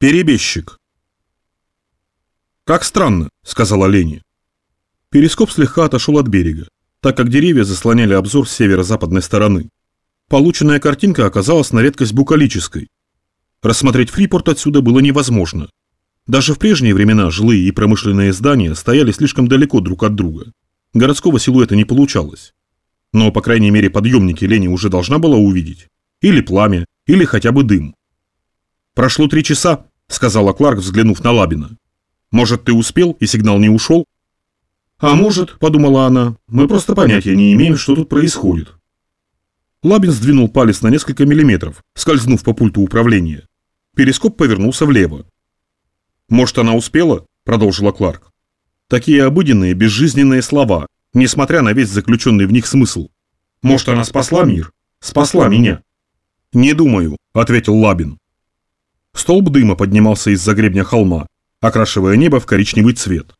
Перебежчик. «Как странно», — сказала Лени. Перископ слегка отошел от берега, так как деревья заслоняли обзор с северо-западной стороны. Полученная картинка оказалась на редкость букалической. Рассмотреть Фрипорт отсюда было невозможно. Даже в прежние времена жилые и промышленные здания стояли слишком далеко друг от друга. Городского силуэта не получалось. Но, по крайней мере, подъемники Лени уже должна была увидеть. Или пламя, или хотя бы дым. Прошло три часа, сказала Кларк, взглянув на Лабина. «Может, ты успел, и сигнал не ушел?» «А может, — подумала она, — мы просто понятия не имеем, что тут происходит». Лабин сдвинул палец на несколько миллиметров, скользнув по пульту управления. Перископ повернулся влево. «Может, она успела?» – продолжила Кларк. Такие обыденные, безжизненные слова, несмотря на весь заключенный в них смысл. «Может, она спасла мир? Спасла меня?» «Не думаю», – ответил Лабин. Столб дыма поднимался из-за гребня холма, окрашивая небо в коричневый цвет.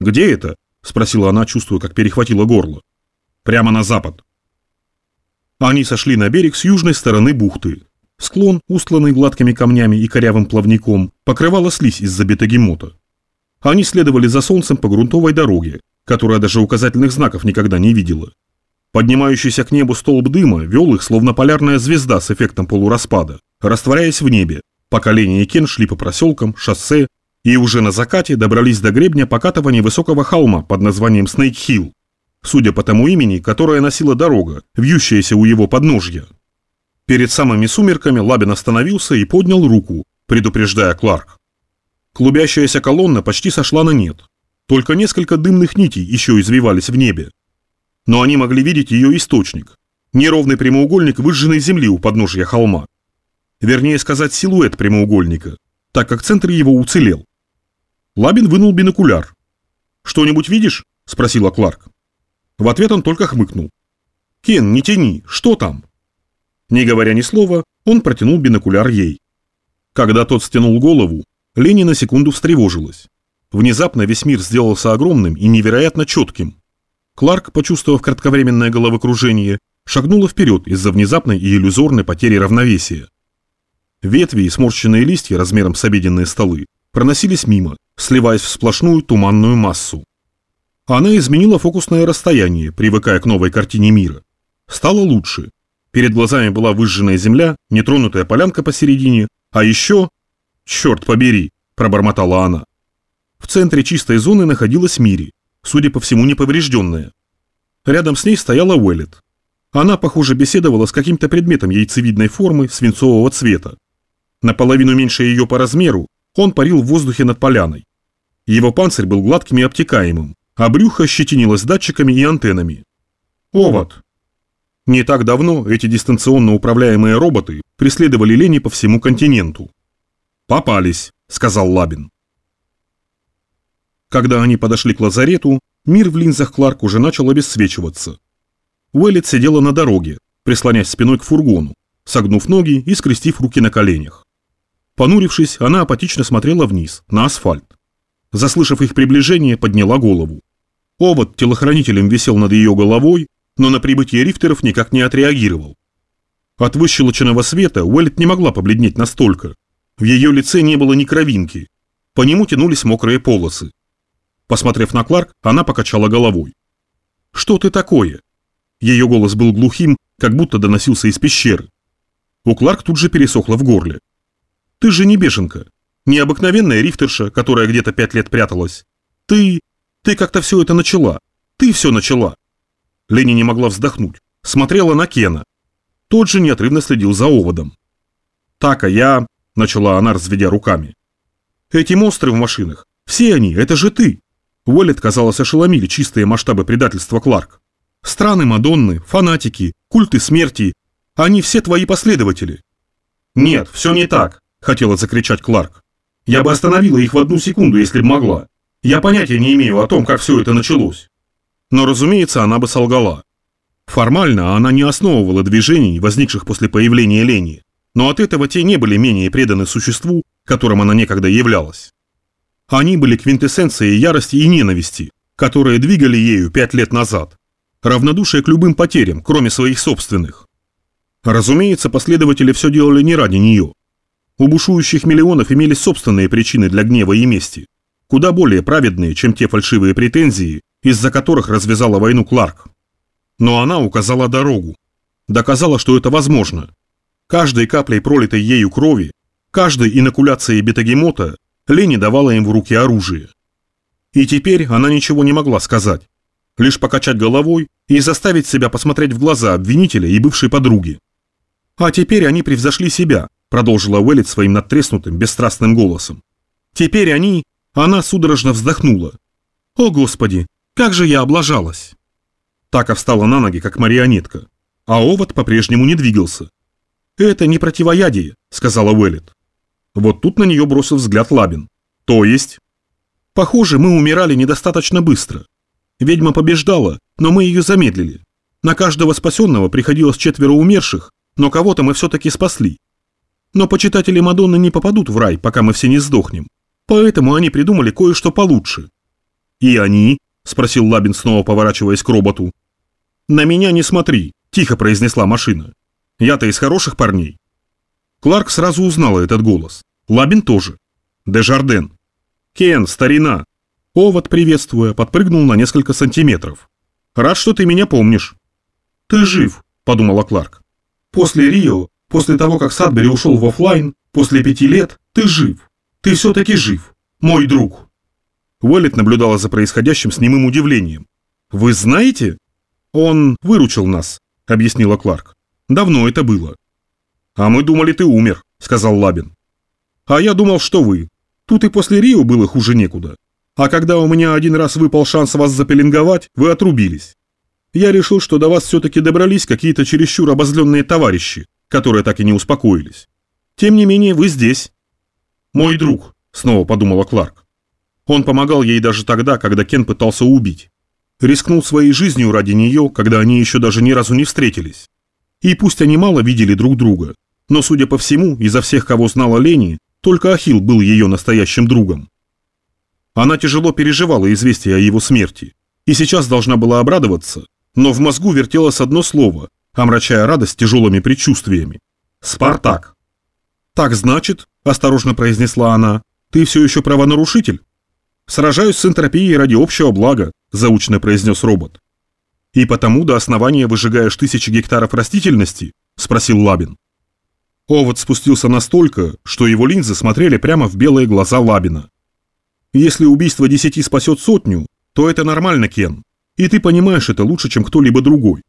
«Где это?» – спросила она, чувствуя, как перехватило горло. «Прямо на запад». Они сошли на берег с южной стороны бухты. Склон, устланный гладкими камнями и корявым плавником, покрывала слизь из-за бетагемота. Они следовали за солнцем по грунтовой дороге, которая даже указательных знаков никогда не видела. Поднимающийся к небу столб дыма вел их, словно полярная звезда с эффектом полураспада, растворяясь в небе, пока и Кен шли по проселкам, шоссе и уже на закате добрались до гребня покатывания высокого холма под названием Снейк-Хилл, судя по тому имени, которое носила дорога, вьющаяся у его подножья. Перед самыми сумерками Лабин остановился и поднял руку, предупреждая Кларк. Клубящаяся колонна почти сошла на нет. Только несколько дымных нитей еще извивались в небе. Но они могли видеть ее источник. Неровный прямоугольник выжженной земли у подножья холма. Вернее сказать, силуэт прямоугольника, так как центр его уцелел. Лабин вынул бинокуляр. «Что-нибудь видишь?» – спросила Кларк. В ответ он только хмыкнул. «Кен, не тяни, что там?» Не говоря ни слова, он протянул бинокуляр ей. Когда тот стянул голову, Лени на секунду встревожилась. Внезапно весь мир сделался огромным и невероятно четким. Кларк, почувствовав кратковременное головокружение, шагнула вперед из-за внезапной и иллюзорной потери равновесия. Ветви и сморщенные листья размером с обеденные столы проносились мимо, сливаясь в сплошную туманную массу. Она изменила фокусное расстояние, привыкая к новой картине мира. Стало лучше. Перед глазами была выжженная земля, нетронутая полянка посередине, а еще «Черт побери!» – пробормотала она. В центре чистой зоны находилась Мири, судя по всему неповрежденная. Рядом с ней стояла Уэллет. Она, похоже, беседовала с каким-то предметом яйцевидной формы свинцового цвета. Наполовину меньше ее по размеру, он парил в воздухе над поляной. Его панцирь был гладким и обтекаемым, а брюхо щетинилось датчиками и антеннами. Овод. Не так давно эти дистанционно управляемые роботы преследовали Лени по всему континенту. «Попались», — сказал Лабин. Когда они подошли к лазарету, мир в линзах Кларк уже начал обесцвечиваться. Уэллет сидела на дороге, прислонясь спиной к фургону, согнув ноги и скрестив руки на коленях. Понурившись, она апатично смотрела вниз, на асфальт. Заслышав их приближение, подняла голову. Овод телохранителем висел над ее головой, но на прибытие рифтеров никак не отреагировал. От выщелоченного света Уэллет не могла побледнеть настолько, в ее лице не было ни кровинки. По нему тянулись мокрые полосы. Посмотрев на Кларк, она покачала головой. «Что ты такое?» Ее голос был глухим, как будто доносился из пещеры. У Кларк тут же пересохло в горле. «Ты же не беженка. Не обыкновенная рифтерша, которая где-то пять лет пряталась. Ты... ты как-то все это начала. Ты все начала». Лени не могла вздохнуть. Смотрела на Кена. Тот же неотрывно следил за оводом. «Так, а я... – начала она, разведя руками. «Эти монстры в машинах, все они, это же ты!» Уоллет, казалось, ошеломили чистые масштабы предательства Кларк. «Страны Мадонны, фанатики, культы смерти, они все твои последователи». «Нет, все не так», – хотела закричать Кларк. «Я бы остановила их в одну секунду, если бы могла. Я понятия не имею о том, как все это началось». Но, разумеется, она бы солгала. Формально она не основывала движений, возникших после появления Лени но от этого те не были менее преданы существу, которым она некогда являлась. Они были квинтэссенцией ярости и ненависти, которые двигали ею пять лет назад, равнодушие к любым потерям, кроме своих собственных. Разумеется, последователи все делали не ради нее. У бушующих миллионов имелись собственные причины для гнева и мести, куда более праведные, чем те фальшивые претензии, из-за которых развязала войну Кларк. Но она указала дорогу, доказала, что это возможно. Каждой каплей пролитой ею крови, каждой инокуляцией бетагемота Лени давала им в руки оружие. И теперь она ничего не могла сказать, лишь покачать головой и заставить себя посмотреть в глаза обвинителя и бывшей подруги. А теперь они превзошли себя, продолжила Уэллет своим надтреснутым, бесстрастным голосом. Теперь они... Она судорожно вздохнула. О, Господи, как же я облажалась! Така встала на ноги, как марионетка, а овод по-прежнему не двигался. «Это не противоядие», — сказала Уэллет. Вот тут на нее бросил взгляд Лабин. «То есть?» «Похоже, мы умирали недостаточно быстро. Ведьма побеждала, но мы ее замедлили. На каждого спасенного приходилось четверо умерших, но кого-то мы все-таки спасли. Но почитатели Мадонны не попадут в рай, пока мы все не сдохнем. Поэтому они придумали кое-что получше. «И они?» – спросил Лабин, снова поворачиваясь к роботу. «На меня не смотри», – тихо произнесла машина. «Я-то из хороших парней». Кларк сразу узнала этот голос. Лабин тоже. Дежарден. «Кен, старина!» Овод, приветствуя, подпрыгнул на несколько сантиметров. «Рад, что ты меня помнишь». «Ты жив», – подумала Кларк. «После Рио После того, как Садбери ушел в офлайн, после пяти лет, ты жив. Ты все-таки жив. Мой друг. Уэллет наблюдала за происходящим с немым удивлением. «Вы знаете?» «Он выручил нас», — объяснила Кларк. «Давно это было». «А мы думали, ты умер», — сказал Лабин. «А я думал, что вы. Тут и после Рио было хуже некуда. А когда у меня один раз выпал шанс вас запеленговать, вы отрубились. Я решил, что до вас все-таки добрались какие-то чересчур обозленные товарищи, которые так и не успокоились. Тем не менее, вы здесь. Мой друг, снова подумала Кларк. Он помогал ей даже тогда, когда Кен пытался убить. Рискнул своей жизнью ради нее, когда они еще даже ни разу не встретились. И пусть они мало видели друг друга, но, судя по всему, изо всех, кого знала Лени, только Ахил был ее настоящим другом. Она тяжело переживала известие о его смерти, и сейчас должна была обрадоваться, но в мозгу вертелось одно слово, омрачая радость тяжелыми предчувствиями. «Спартак!» «Так значит», – осторожно произнесла она, – «ты все еще правонарушитель?» «Сражаюсь с энтропией ради общего блага», – заучно произнес робот. «И потому до основания выжигаешь тысячи гектаров растительности?» – спросил Лабин. Овод спустился настолько, что его линзы смотрели прямо в белые глаза Лабина. «Если убийство десяти спасет сотню, то это нормально, Кен. И ты понимаешь это лучше, чем кто-либо другой.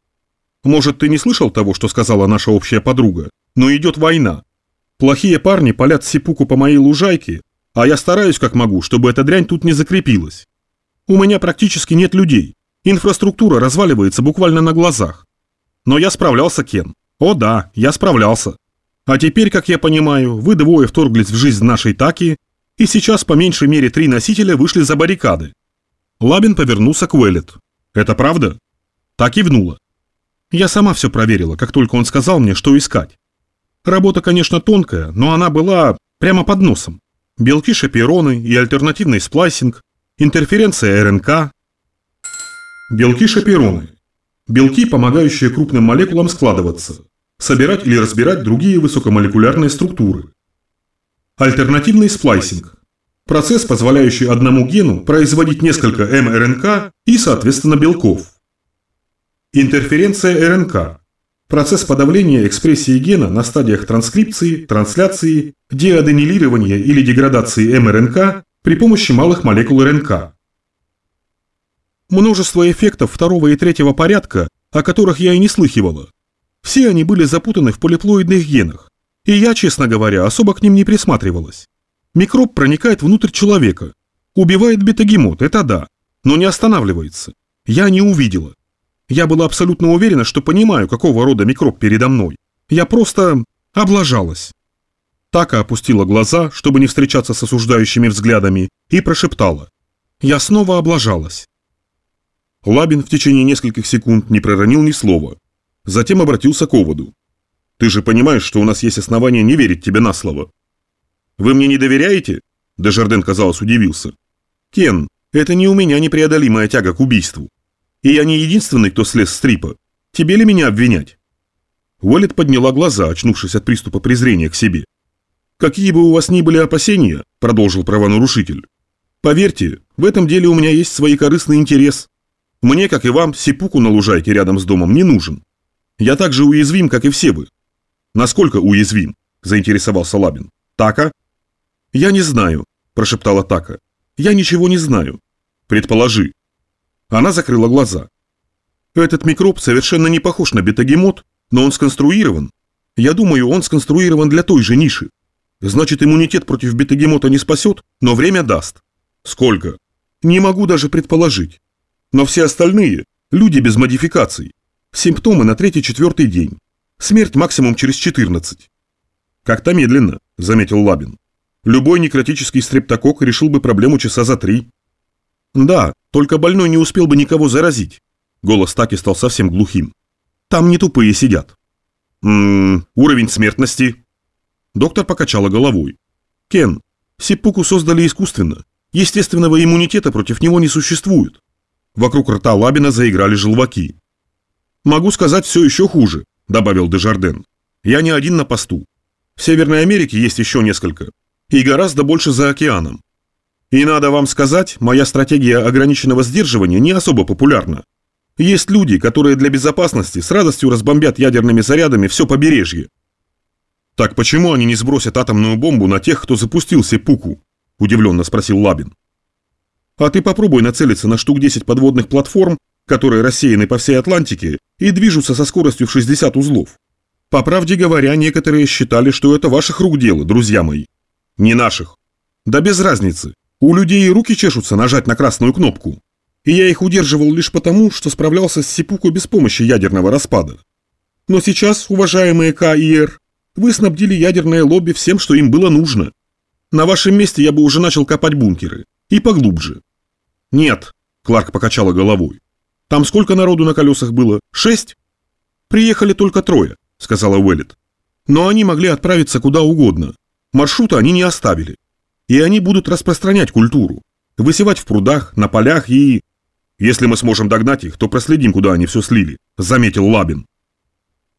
Может, ты не слышал того, что сказала наша общая подруга, но идет война. Плохие парни палят сипуку по моей лужайке, а я стараюсь как могу, чтобы эта дрянь тут не закрепилась. У меня практически нет людей. Инфраструктура разваливается буквально на глазах. Но я справлялся, Кен. О да, я справлялся. А теперь, как я понимаю, вы двое вторглись в жизнь нашей Таки, и сейчас по меньшей мере три носителя вышли за баррикады. Лабин повернулся к Уэллет. Это правда? Та кивнула. Я сама все проверила, как только он сказал мне, что искать. Работа, конечно, тонкая, но она была прямо под носом. Белки-шапероны и альтернативный сплайсинг, интерференция РНК. Белки-шапероны. Белки, помогающие крупным молекулам складываться, собирать или разбирать другие высокомолекулярные структуры. Альтернативный сплайсинг. Процесс, позволяющий одному гену производить несколько мРНК и, соответственно, белков. Интерференция РНК. Процесс подавления экспрессии гена на стадиях транскрипции, трансляции, деаденилирования или деградации мРНК при помощи малых молекул РНК. Множество эффектов второго и третьего порядка, о которых я и не слыхивала. Все они были запутаны в полиплоидных генах, и я, честно говоря, особо к ним не присматривалась. Микроб проникает внутрь человека, убивает бетагемот, это да, но не останавливается. Я не увидела. Я была абсолютно уверена, что понимаю, какого рода микроб передо мной. Я просто облажалась. Така опустила глаза, чтобы не встречаться с осуждающими взглядами, и прошептала. Я снова облажалась. Лабин в течение нескольких секунд не проронил ни слова. Затем обратился к оводу. «Ты же понимаешь, что у нас есть основания не верить тебе на слово». «Вы мне не доверяете?» Дежарден, казалось, удивился. «Кен, это не у меня непреодолимая тяга к убийству. И я не единственный, кто слез с трипа. Тебе ли меня обвинять?» Уоллет подняла глаза, очнувшись от приступа презрения к себе. Какие бы у вас ни были опасения, продолжил правонарушитель, поверьте, в этом деле у меня есть свой корыстный интерес. Мне, как и вам, сипуку на лужайке рядом с домом не нужен. Я так же уязвим, как и все вы. Насколько уязвим? Заинтересовался Лабин. Така? Я не знаю, прошептала Така. Я ничего не знаю. Предположи. Она закрыла глаза. Этот микроб совершенно не похож на бетагемот, но он сконструирован. Я думаю, он сконструирован для той же ниши. Значит, иммунитет против бетагемота не спасет, но время даст. Сколько? Не могу даже предположить. Но все остальные – люди без модификаций. Симптомы на третий-четвертый день. Смерть максимум через 14. Как-то медленно, заметил Лабин. Любой некротический стрептокок решил бы проблему часа за три. Да, только больной не успел бы никого заразить. Голос Таки стал совсем глухим. Там не тупые сидят. Ммм, уровень смертности. Доктор покачала головой. Кен, сиппуку создали искусственно. Естественного иммунитета против него не существует. Вокруг рта Лабина заиграли желваки. «Могу сказать все еще хуже», – добавил Дежарден. «Я не один на посту. В Северной Америке есть еще несколько. И гораздо больше за океаном. И надо вам сказать, моя стратегия ограниченного сдерживания не особо популярна. Есть люди, которые для безопасности с радостью разбомбят ядерными зарядами все побережье. Так почему они не сбросят атомную бомбу на тех, кто запустил Сепуку? Удивленно спросил Лабин. А ты попробуй нацелиться на штук 10 подводных платформ, которые рассеяны по всей Атлантике и движутся со скоростью в 60 узлов. По правде говоря, некоторые считали, что это ваших рук дело, друзья мои. Не наших. Да без разницы. У людей руки чешутся нажать на красную кнопку. И я их удерживал лишь потому, что справлялся с Сипуку без помощи ядерного распада. Но сейчас, уважаемые К и Р, вы снабдили ядерное лобби всем, что им было нужно. На вашем месте я бы уже начал копать бункеры. И поглубже. Нет, Кларк покачала головой. Там сколько народу на колесах было? Шесть? Приехали только трое, сказала Уэллет. Но они могли отправиться куда угодно. Маршрута они не оставили и они будут распространять культуру, высевать в прудах, на полях и... Если мы сможем догнать их, то проследим, куда они все слили, заметил Лабин.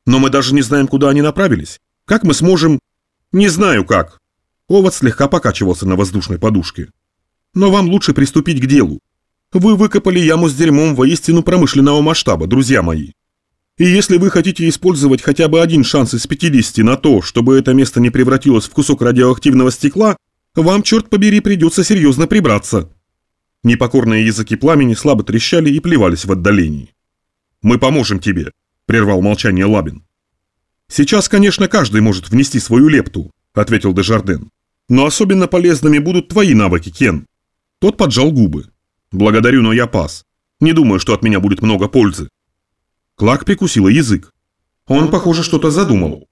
Но мы даже не знаем, куда они направились. Как мы сможем... Не знаю как. Овод слегка покачивался на воздушной подушке. Но вам лучше приступить к делу. Вы выкопали яму с дерьмом воистину промышленного масштаба, друзья мои. И если вы хотите использовать хотя бы один шанс из 50 на то, чтобы это место не превратилось в кусок радиоактивного стекла, вам, черт побери, придется серьезно прибраться». Непокорные языки пламени слабо трещали и плевались в отдалении. «Мы поможем тебе», – прервал молчание Лабин. «Сейчас, конечно, каждый может внести свою лепту», – ответил Дежарден. «Но особенно полезными будут твои навыки, Кен». Тот поджал губы. «Благодарю, но я пас. Не думаю, что от меня будет много пользы». Клак прикусила язык. Он, похоже, что-то задумал.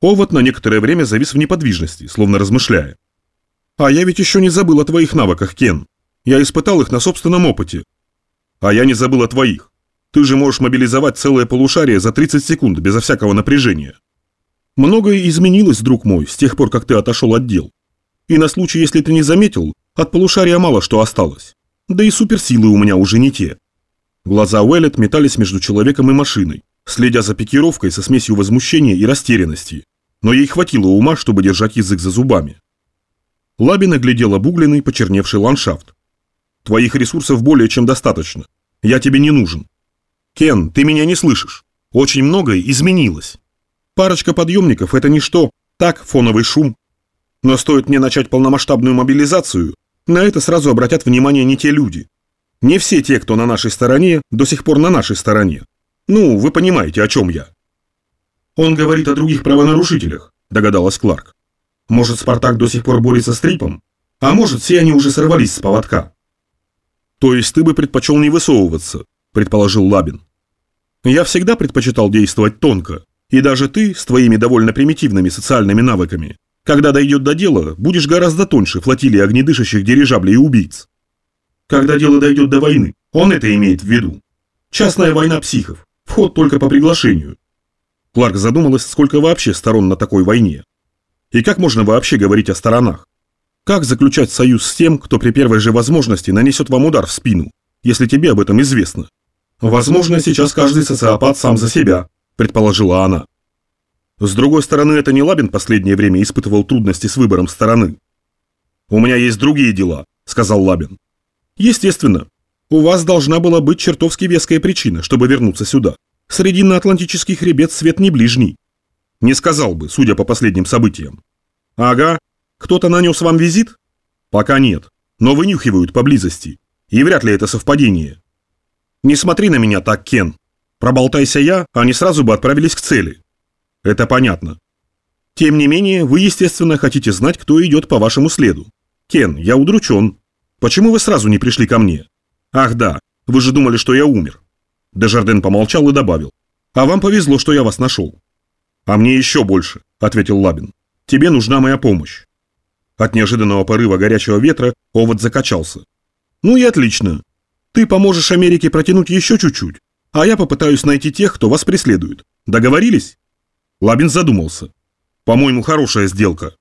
Овод на некоторое время завис в неподвижности, словно размышляя. А я ведь еще не забыл о твоих навыках, Кен. Я испытал их на собственном опыте. А я не забыл о твоих. Ты же можешь мобилизовать целое полушарие за 30 секунд, безо всякого напряжения. Многое изменилось, друг мой, с тех пор, как ты отошел от дел. И на случай, если ты не заметил, от полушария мало что осталось. Да и суперсилы у меня уже не те. Глаза Уэллет метались между человеком и машиной, следя за пикировкой со смесью возмущения и растерянности. Но ей хватило ума, чтобы держать язык за зубами. Лабин оглядел обугленный, почерневший ландшафт. «Твоих ресурсов более чем достаточно. Я тебе не нужен». «Кен, ты меня не слышишь. Очень многое изменилось. Парочка подъемников – это ничто, так, фоновый шум. Но стоит мне начать полномасштабную мобилизацию, на это сразу обратят внимание не те люди. Не все те, кто на нашей стороне, до сих пор на нашей стороне. Ну, вы понимаете, о чем я». «Он говорит о других правонарушителях», – догадалась Кларк. Может, Спартак до сих пор борется с Трипом? А может, все они уже сорвались с поводка? То есть ты бы предпочел не высовываться, предположил Лабин. Я всегда предпочитал действовать тонко, и даже ты с твоими довольно примитивными социальными навыками, когда дойдет до дела, будешь гораздо тоньше флотилии огнедышащих дирижаблей и убийц. Когда дело дойдет до войны, он это имеет в виду. Частная война психов, вход только по приглашению. Кларк задумалась, сколько вообще сторон на такой войне. И как можно вообще говорить о сторонах? Как заключать союз с тем, кто при первой же возможности нанесет вам удар в спину, если тебе об этом известно? Возможно, сейчас каждый социопат сам за себя, предположила она. С другой стороны, это не Лабин последнее время испытывал трудности с выбором стороны. «У меня есть другие дела», — сказал Лабин. «Естественно. У вас должна была быть чертовски веская причина, чтобы вернуться сюда. Срединно-Атлантический хребет свет не ближний». «Не сказал бы, судя по последним событиям». «Ага. Кто-то нанес вам визит?» «Пока нет, но вынюхивают поблизости. И вряд ли это совпадение». «Не смотри на меня так, Кен. Проболтайся я, они сразу бы отправились к цели». «Это понятно. Тем не менее, вы, естественно, хотите знать, кто идет по вашему следу. Кен, я удручен. Почему вы сразу не пришли ко мне? Ах да, вы же думали, что я умер. Дежарден помолчал и добавил. А вам повезло, что я вас нашел. А мне еще больше, ответил Лабин. Тебе нужна моя помощь. От неожиданного порыва горячего ветра овод закачался. Ну и отлично. Ты поможешь Америке протянуть еще чуть-чуть, а я попытаюсь найти тех, кто вас преследует. Договорились? Лабин задумался. По-моему, хорошая сделка.